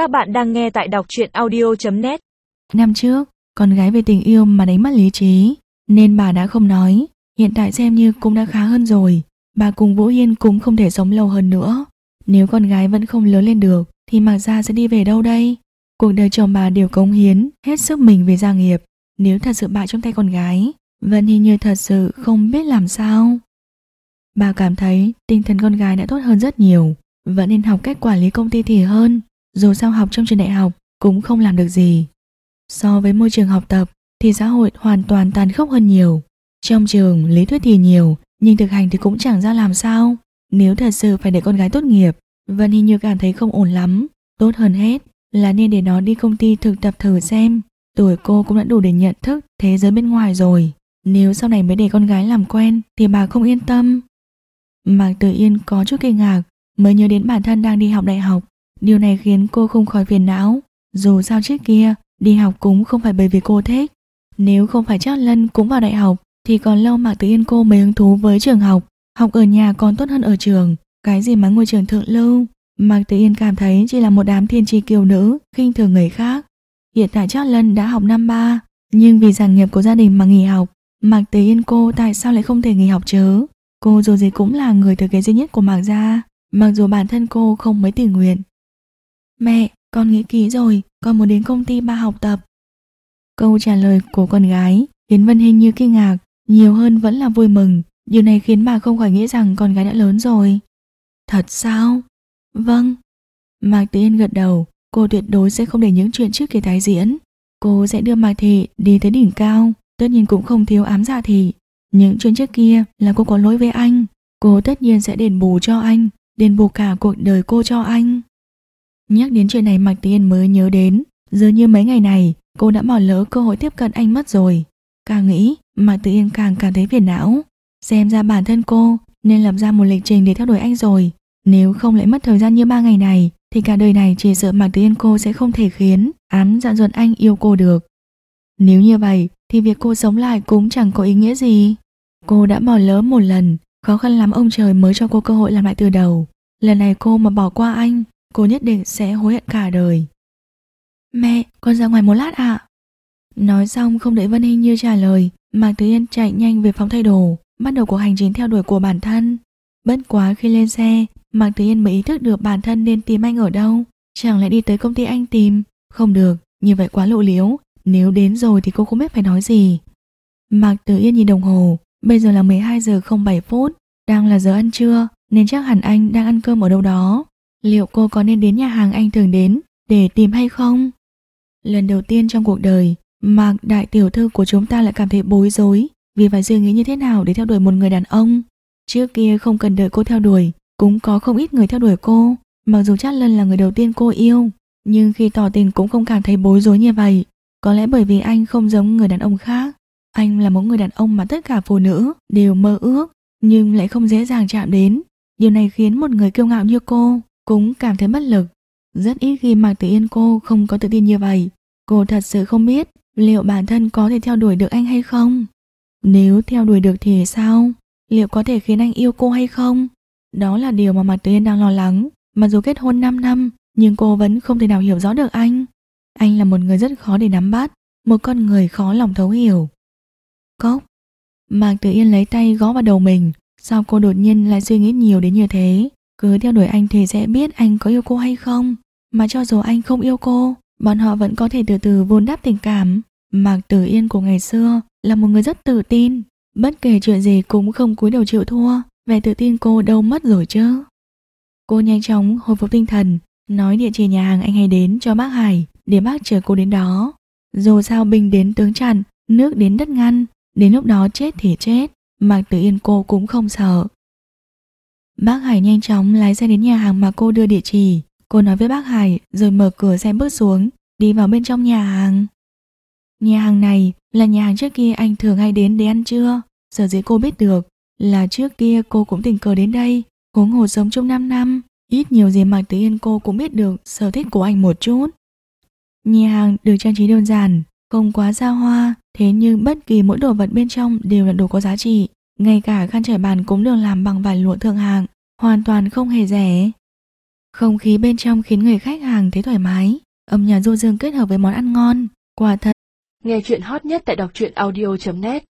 Các bạn đang nghe tại đọc truyện audio.net Năm trước, con gái về tình yêu mà đánh mất lý trí, nên bà đã không nói. Hiện tại xem như cũng đã khá hơn rồi. Bà cùng Vũ Hiên cũng không thể sống lâu hơn nữa. Nếu con gái vẫn không lớn lên được, thì Mạc Gia sẽ đi về đâu đây? Cuộc đời chồng bà đều cống hiến, hết sức mình về gia nghiệp. Nếu thật sự bại trong tay con gái, Vân hình như thật sự không biết làm sao. Bà cảm thấy tinh thần con gái đã tốt hơn rất nhiều, vẫn nên học cách quản lý công ty thì hơn. Dù sao học trong trường đại học cũng không làm được gì. So với môi trường học tập thì xã hội hoàn toàn tàn khốc hơn nhiều. Trong trường lý thuyết thì nhiều, nhưng thực hành thì cũng chẳng ra làm sao. Nếu thật sự phải để con gái tốt nghiệp, Vân hình như cảm thấy không ổn lắm. Tốt hơn hết là nên để nó đi công ty thực tập thử xem. Tuổi cô cũng đã đủ để nhận thức thế giới bên ngoài rồi. Nếu sau này mới để con gái làm quen thì bà không yên tâm. Mạc Tử Yên có chút kinh ngạc, mới nhớ đến bản thân đang đi học đại học. Điều này khiến cô không khỏi phiền não. Dù sao trước kia, đi học cũng không phải bởi vì cô thích. Nếu không phải chắc Lân cũng vào đại học, thì còn lâu Mạc Tử Yên cô mới hứng thú với trường học. Học ở nhà còn tốt hơn ở trường. Cái gì mà ngôi trường thượng lưu. Mạc Tử Yên cảm thấy chỉ là một đám thiên tri kiều nữ, khinh thường người khác. Hiện tại chắc Lân đã học năm ba, nhưng vì giảng nghiệp của gia đình mà nghỉ học. Mạc Tử Yên cô tại sao lại không thể nghỉ học chứ? Cô dù gì cũng là người thừa kế duy nhất của Mạc Gia, mặc dù bản thân cô không mấy tình nguyện. Mẹ, con nghĩ kỹ rồi, con muốn đến công ty ba học tập. Câu trả lời của con gái khiến Vân Hình như kinh ngạc, nhiều hơn vẫn là vui mừng. Điều này khiến bà không khỏi nghĩ rằng con gái đã lớn rồi. Thật sao? Vâng. Mạc Tử Yên gật đầu, cô tuyệt đối sẽ không để những chuyện trước kia tái diễn. Cô sẽ đưa Mạc Thị đi tới đỉnh cao, tất nhiên cũng không thiếu ám dạ thị. Những chuyện trước kia là cô có lỗi với anh, cô tất nhiên sẽ đền bù cho anh, đền bù cả cuộc đời cô cho anh. Nhắc đến chuyện này Mạc Tiên mới nhớ đến, dường như mấy ngày này cô đã bỏ lỡ cơ hội tiếp cận anh mất rồi. Càng nghĩ, Mạc Tử Yên càng cảm thấy phiền não. Xem ra bản thân cô nên lập ra một lịch trình để theo đuổi anh rồi. Nếu không lại mất thời gian như ba ngày này, thì cả đời này chỉ sợ Mạc Tử Yên cô sẽ không thể khiến ám dạn dột anh yêu cô được. Nếu như vậy, thì việc cô sống lại cũng chẳng có ý nghĩa gì. Cô đã bỏ lỡ một lần, khó khăn lắm ông trời mới cho cô cơ hội làm lại từ đầu. Lần này cô mà bỏ qua anh, cô nhất định sẽ hối hận cả đời. Mẹ, con ra ngoài một lát ạ. Nói xong không đợi Vân Hinh Như trả lời, Mạc Tử Yên chạy nhanh về phòng thay đồ, bắt đầu cuộc hành trình theo đuổi của bản thân. Bất quá khi lên xe, Mạc Tử Yên mới ý thức được bản thân nên tìm anh ở đâu. Chẳng lẽ đi tới công ty anh tìm? Không được, như vậy quá lộ liễu. Nếu đến rồi thì cô không biết phải nói gì. Mạc Tử Yên nhìn đồng hồ, bây giờ là 12 giờ 07 phút, đang là giờ ăn trưa, nên chắc hẳn anh đang ăn cơm ở đâu đó. Liệu cô có nên đến nhà hàng anh thường đến để tìm hay không? Lần đầu tiên trong cuộc đời, Mạc đại tiểu thư của chúng ta lại cảm thấy bối rối vì phải suy nghĩ như thế nào để theo đuổi một người đàn ông. Trước kia không cần đợi cô theo đuổi, cũng có không ít người theo đuổi cô, mặc dù chắc lần là người đầu tiên cô yêu, nhưng khi tỏ tình cũng không cảm thấy bối rối như vậy. Có lẽ bởi vì anh không giống người đàn ông khác. Anh là một người đàn ông mà tất cả phụ nữ đều mơ ước, nhưng lại không dễ dàng chạm đến. Điều này khiến một người kiêu ngạo như cô cũng cảm thấy bất lực. Rất ít khi Mạc Tử Yên cô không có tự tin như vậy. Cô thật sự không biết liệu bản thân có thể theo đuổi được anh hay không. Nếu theo đuổi được thì sao? Liệu có thể khiến anh yêu cô hay không? Đó là điều mà Mạc Tử Yên đang lo lắng. Mặc dù kết hôn 5 năm, nhưng cô vẫn không thể nào hiểu rõ được anh. Anh là một người rất khó để nắm bắt, một con người khó lòng thấu hiểu. Cốc. Mạc Tử Yên lấy tay gõ vào đầu mình, sao cô đột nhiên lại suy nghĩ nhiều đến như thế? Cứ theo đuổi anh thì sẽ biết anh có yêu cô hay không. Mà cho dù anh không yêu cô, bọn họ vẫn có thể từ từ vun đắp tình cảm. Mạc Tử Yên của ngày xưa là một người rất tự tin, bất kể chuyện gì cũng không cúi đầu chịu thua. Vẻ tự tin cô đâu mất rồi chứ? Cô nhanh chóng hồi phục tinh thần, nói địa chỉ nhà hàng anh hay đến cho bác Hải để bác chờ cô đến đó. Dù sao binh đến tướng chặn, nước đến đất ngăn, đến lúc đó chết thì chết, Mạc Tử Yên cô cũng không sợ. Bác Hải nhanh chóng lái xe đến nhà hàng mà cô đưa địa chỉ. Cô nói với bác Hải rồi mở cửa xe bước xuống, đi vào bên trong nhà hàng. Nhà hàng này là nhà hàng trước kia anh thường hay đến để ăn trưa. Sở dĩ cô biết được là trước kia cô cũng tình cờ đến đây, huống hồ sống trong 5 năm. Ít nhiều gì Mạc Tử Yên cô cũng biết được sở thích của anh một chút. Nhà hàng được trang trí đơn giản, không quá xa hoa, thế nhưng bất kỳ mỗi đồ vật bên trong đều là đồ có giá trị. Ngay cả khăn trải bàn cũng được làm bằng vải lụa thượng hạng, hoàn toàn không hề rẻ. Không khí bên trong khiến người khách hàng thấy thoải mái, âm nhạc du dương kết hợp với món ăn ngon, quả thật. Nghe chuyện hot nhất tại đọc truyện audio.net